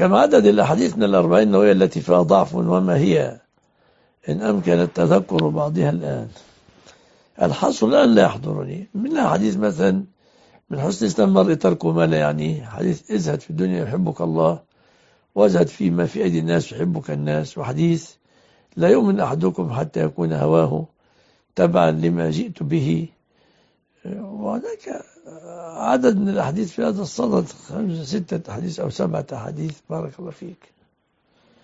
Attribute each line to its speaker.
Speaker 1: كما عدد الأحاديث من الأربعين وهي التي فيها ضعف وما هي؟ إن أمكن التذكر بعضها الآن. الحصر الآن لا يحضرني. منها حديث مثلا من حسن إسلام المرء تركه ما لا يعنيه حديث ازهد في الدنيا يحبك الله وازهد فيما في أيدي الناس يحبك الناس. وحديث لا يؤمن أحدكم حتى يكون هواه تبعا لما جئت به. وهناك عدد من الأحاديث في هذا الصدد خمسة ستة أحاديث أو سبعة أحاديث. بارك الله فيك.